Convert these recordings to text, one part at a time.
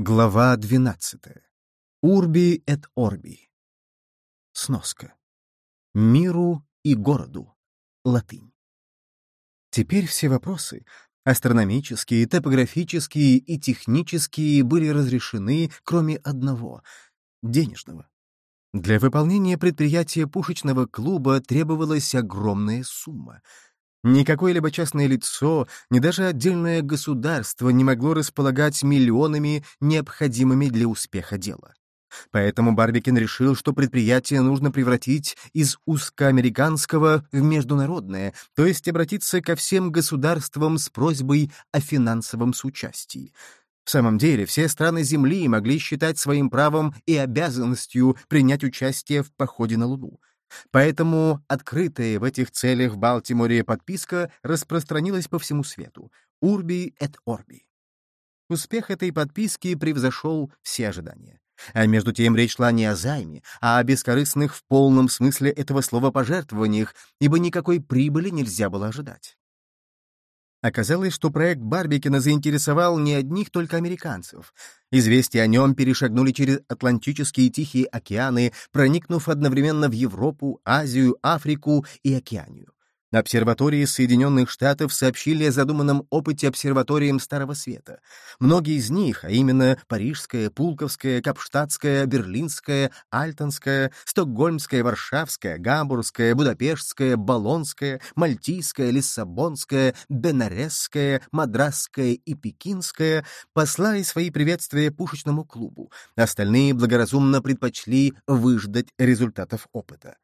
Глава 12. Урби эт Орби. Сноска. Миру и городу. Латынь. Теперь все вопросы — астрономические, топографические и технические — были разрешены, кроме одного — денежного. Для выполнения предприятия пушечного клуба требовалась огромная сумма — Никакое либо частное лицо, ни даже отдельное государство не могло располагать миллионами, необходимыми для успеха дела. Поэтому Барбикин решил, что предприятие нужно превратить из узкоамериканского в международное, то есть обратиться ко всем государствам с просьбой о финансовом соучастии. В самом деле, все страны Земли могли считать своим правом и обязанностью принять участие в походе на Луну. Поэтому открытая в этих целях в Балтиморе подписка распространилась по всему свету. Урби et Орби. Успех этой подписки превзошел все ожидания. А между тем речь шла не о займе, а о бескорыстных в полном смысле этого слова пожертвованиях, ибо никакой прибыли нельзя было ожидать. Оказалось, что проект Барбикина заинтересовал не одних только американцев. Известия о нем перешагнули через Атлантические Тихие океаны, проникнув одновременно в Европу, Азию, Африку и Океанию. Обсерватории Соединенных Штатов сообщили о задуманном опыте обсерваториям Старого Света. Многие из них, а именно Парижская, Пулковская, Капштадтская, Берлинская, Альтонская, Стокгольмская, Варшавская, Гамбургская, Будапештская, Болонская, Мальтийская, Лиссабонская, Бенаресская, Мадрасская и Пекинская, послали свои приветствия пушечному клубу. Остальные благоразумно предпочли выждать результатов опыта.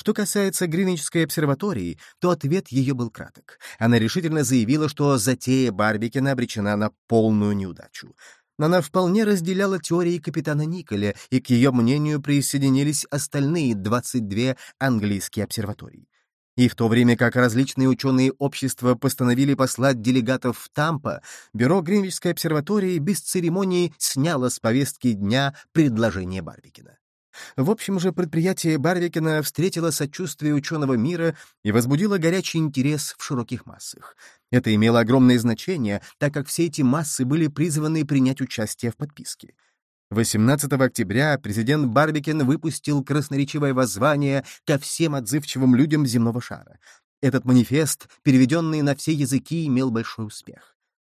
Что касается Гринвичской обсерватории, то ответ ее был краток. Она решительно заявила, что затея Барбикина обречена на полную неудачу. Она вполне разделяла теории капитана Николя, и к ее мнению присоединились остальные 22 английские обсерватории. И в то время как различные ученые общества постановили послать делегатов в Тампа, бюро Гринвичской обсерватории без церемонии сняло с повестки дня предложение Барбикина. В общем же, предприятие Барвикина встретило сочувствие ученого мира и возбудило горячий интерес в широких массах. Это имело огромное значение, так как все эти массы были призваны принять участие в подписке. 18 октября президент Барбикин выпустил красноречивое воззвание ко всем отзывчивым людям земного шара. Этот манифест, переведенный на все языки, имел большой успех.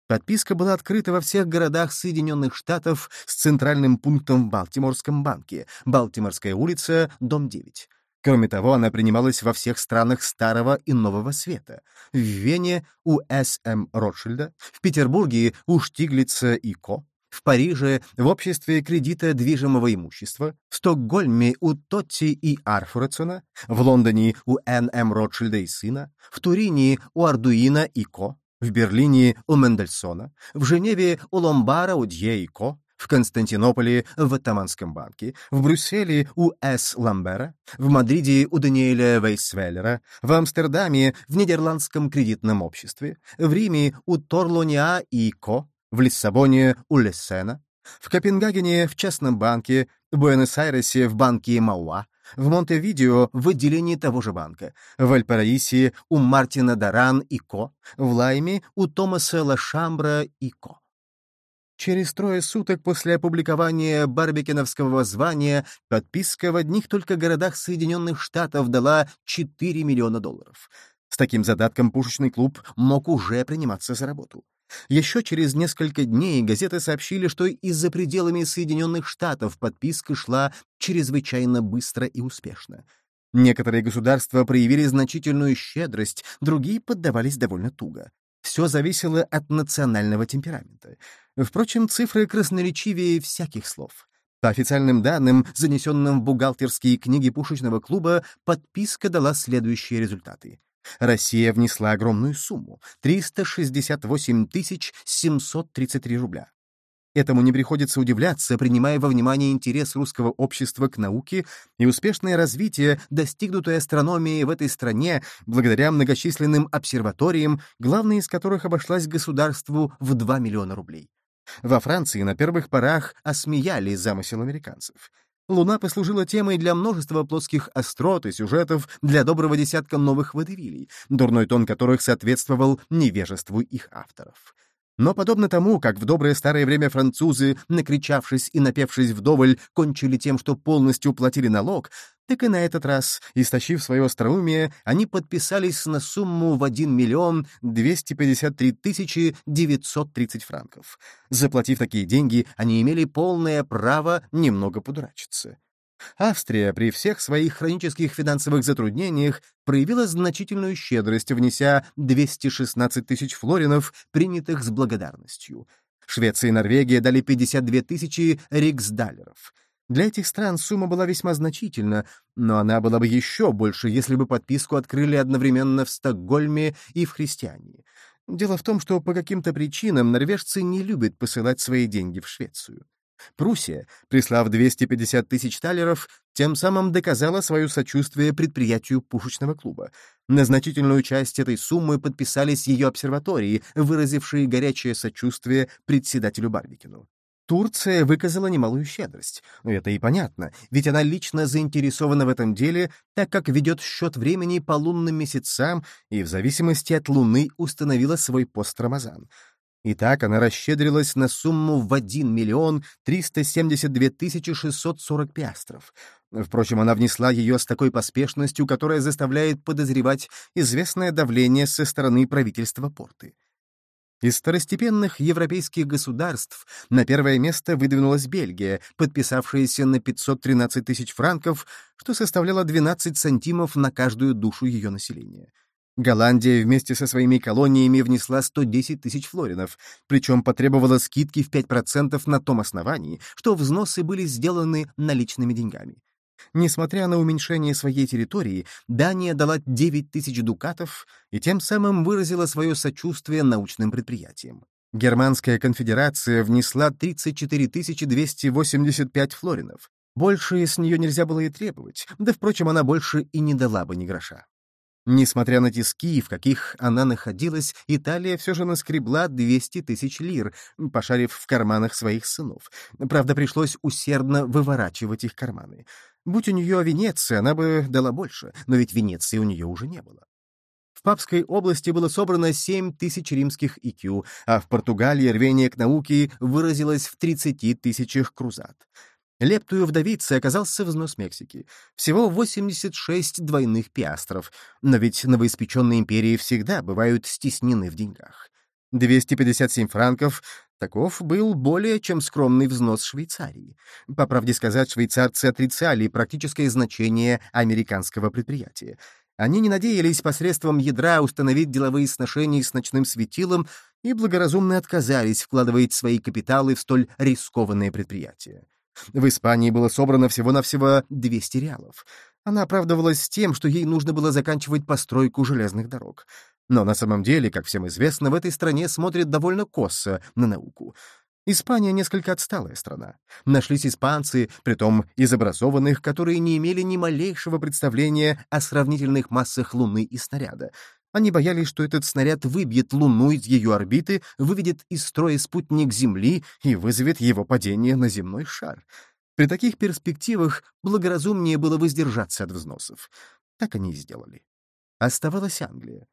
Подписка была открыта во всех городах Соединенных Штатов с центральным пунктом в Балтиморском банке, Балтиморская улица, дом 9. Кроме того, она принималась во всех странах Старого и Нового Света. В Вене у С.М. Ротшильда, в Петербурге у Штиглица и Ко, в Париже в обществе кредита движимого имущества, в Стокгольме у Тотти и Арфурецона, в Лондоне у Н.М. Ротшильда и сына, в Турине у Ардуина и Ко, в Берлине у Мендельсона, в Женеве у Ломбара у Дье и Ко, в Константинополе в Оттаманском банке, в Брюсселе у С. Ламбера, в Мадриде у Даниэля Вейсвеллера, в Амстердаме в Нидерландском кредитном обществе, в Риме у Торлониа и Ко, в Лиссабоне у Лессена, в Копенгагене в частном банке, в Буэнос-Айресе в банке Мауа, в Монтевидео в отделении того же банка, в Альпараисе у Мартина Даран и Ко, в Лайме у Томаса Лашамбра и Ко. Через трое суток после опубликования барбекеновского звания подписка в одних только городах Соединенных Штатов дала 4 миллиона долларов. С таким задатком пушечный клуб мог уже приниматься за работу. Еще через несколько дней газеты сообщили, что и за пределами Соединенных Штатов подписка шла чрезвычайно быстро и успешно. Некоторые государства проявили значительную щедрость, другие поддавались довольно туго. Все зависело от национального темперамента. Впрочем, цифры красноречивее всяких слов. По официальным данным, занесенным в бухгалтерские книги пушечного клуба, подписка дала следующие результаты. Россия внесла огромную сумму — 368 733 рубля. Этому не приходится удивляться, принимая во внимание интерес русского общества к науке и успешное развитие, достигнутое астрономией в этой стране благодаря многочисленным обсерваториям, главная из которых обошлась государству в 2 миллиона рублей. Во Франции на первых порах осмеяли замысел американцев. Луна послужила темой для множества плоских острот и сюжетов для доброго десятка новых водевилей, дурной тон которых соответствовал невежеству их авторов. Но подобно тому, как в доброе старое время французы, накричавшись и напевшись вдоволь, кончили тем, что полностью платили налог, так и на этот раз, истощив свое остроумие, они подписались на сумму в 1 миллион 253 тысячи 930 франков. Заплатив такие деньги, они имели полное право немного подурачиться. Австрия при всех своих хронических финансовых затруднениях проявила значительную щедрость, внеся 216 тысяч флоринов, принятых с благодарностью. Швеция и Норвегия дали 52 тысячи риксдалеров. Для этих стран сумма была весьма значительна, но она была бы еще больше, если бы подписку открыли одновременно в Стокгольме и в Христиании. Дело в том, что по каким-то причинам норвежцы не любят посылать свои деньги в Швецию. Пруссия, прислав 250 тысяч талеров, тем самым доказала свое сочувствие предприятию пушечного клуба. На значительную часть этой суммы подписались ее обсерватории, выразившие горячее сочувствие председателю Барбикину. Турция выказала немалую щедрость. Это и понятно, ведь она лично заинтересована в этом деле, так как ведет счет времени по лунным месяцам и в зависимости от Луны установила свой пост Рамазан. Итак, она расщедрилась на сумму в 1 миллион 372 тысячи 640 пиастров. Впрочем, она внесла ее с такой поспешностью, которая заставляет подозревать известное давление со стороны правительства порты. Из второстепенных европейских государств на первое место выдвинулась Бельгия, подписавшаяся на 513 тысяч франков, что составляло 12 сантимов на каждую душу ее населения. Голландия вместе со своими колониями внесла 110 тысяч флоринов, причем потребовала скидки в 5% на том основании, что взносы были сделаны наличными деньгами. Несмотря на уменьшение своей территории, Дания дала 9 тысяч дукатов и тем самым выразила свое сочувствие научным предприятиям. Германская конфедерация внесла 34 285 флоринов. Больше с нее нельзя было и требовать, да, впрочем, она больше и не дала бы ни гроша. Несмотря на тиски, в каких она находилась, Италия все же наскребла 200 тысяч лир, пошарив в карманах своих сынов. Правда, пришлось усердно выворачивать их карманы. Будь у нее Венеция, она бы дала больше, но ведь Венеции у нее уже не было. В Папской области было собрано 7 тысяч римских икю, а в Португалии рвение к науке выразилось в 30 тысячах крузат. Лептую вдовицы оказался взнос Мексики. Всего 86 двойных пиастров, но ведь новоиспеченные империи всегда бывают стеснены в деньгах. 257 франков — таков был более чем скромный взнос Швейцарии. По правде сказать, швейцарцы отрицали практическое значение американского предприятия. Они не надеялись посредством ядра установить деловые сношения с ночным светилом и благоразумно отказались вкладывать свои капиталы в столь рискованное предприятие. В Испании было собрано всего-навсего 200 реалов. Она оправдывалась тем, что ей нужно было заканчивать постройку железных дорог. Но на самом деле, как всем известно, в этой стране смотрят довольно косо на науку. Испания несколько отсталая страна. Нашлись испанцы, притом из образованных, которые не имели ни малейшего представления о сравнительных массах Луны и снаряда, они боялись, что этот снаряд выбьет Луну из ее орбиты, выведет из строя спутник Земли и вызовет его падение на земной шар. При таких перспективах благоразумнее было воздержаться от взносов. Так они и сделали. Оставалась Англия.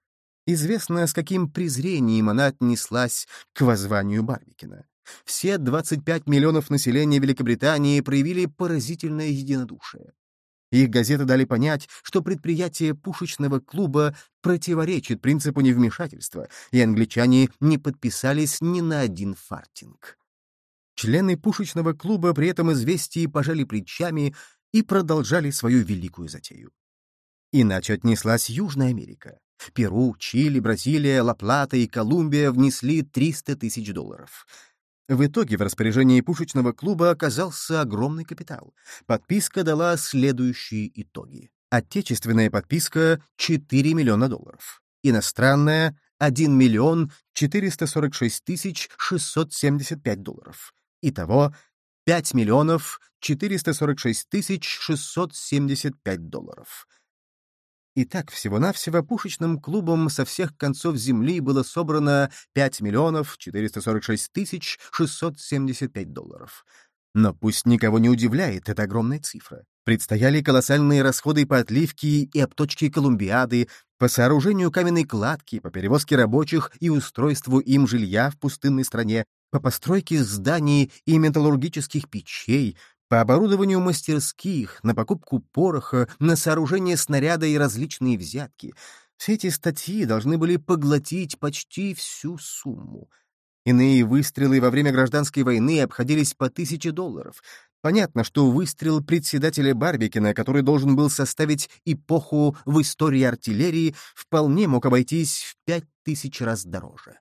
Известно, с каким презрением она отнеслась к воззванию Барбикина. Все 25 миллионов населения Великобритании проявили поразительное единодушие. Их газеты дали понять, что предприятие пушечного клуба противоречит принципу невмешательства, и англичане не подписались ни на один фартинг. Члены пушечного клуба при этом известии пожали плечами и продолжали свою великую затею. Иначе отнеслась Южная Америка. Перу, Чили, Бразилия, Ла-Плата и Колумбия внесли 300 тысяч долларов — в итоге в распоряжении пушечного клуба оказался огромный капитал. Подписка дала следующие итоги. Отечественная подписка — 4 миллиона долларов. Иностранная — 1 миллион 446 тысяч 675 долларов. Итого 5 миллионов 446 тысяч 675 долларов. Итак, всего-навсего пушечным клубом со всех концов земли было собрано 5 миллионов 446 тысяч 675 долларов. Но пусть никого не удивляет эта огромная цифра. Предстояли колоссальные расходы по отливке и обточке Колумбиады, по сооружению каменной кладки, по перевозке рабочих и устройству им жилья в пустынной стране, по постройке зданий и металлургических печей, по оборудованию мастерских, на покупку пороха, на сооружение снаряда и различные взятки. Все эти статьи должны были поглотить почти всю сумму. Иные выстрелы во время гражданской войны обходились по тысяче долларов. Понятно, что выстрел председателя Барбикина, который должен был составить эпоху в истории артиллерии, вполне мог обойтись в пять тысяч раз дороже.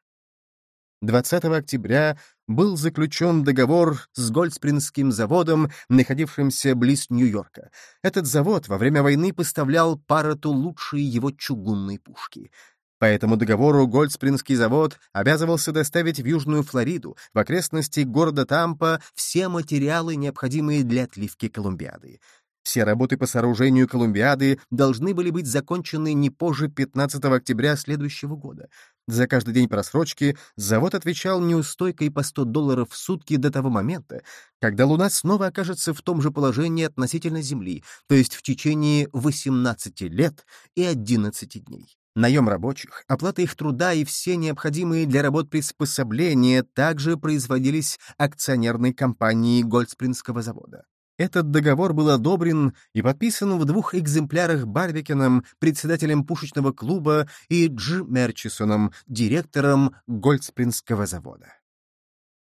20 октября был заключен договор с Гольдспринским заводом, находившимся близ Нью-Йорка. Этот завод во время войны поставлял Пароту лучшие его чугунные пушки. По этому договору Гольдспринский завод обязывался доставить в Южную Флориду, в окрестности города Тампа, все материалы, необходимые для отливки Колумбиады. Все работы по сооружению Колумбиады должны были быть закончены не позже 15 октября следующего года. За каждый день просрочки завод отвечал неустойкой по 100 долларов в сутки до того момента, когда Луна снова окажется в том же положении относительно Земли, то есть в течение 18 лет и 11 дней. Наем рабочих, оплата их труда и все необходимые для работ приспособления также производились акционерной компанией Гольдспринского завода. Этот договор был одобрен и подписан в двух экземплярах Барбикеном, председателем пушечного клуба, и Дж. Мерчисоном, директором Гольдспринского завода.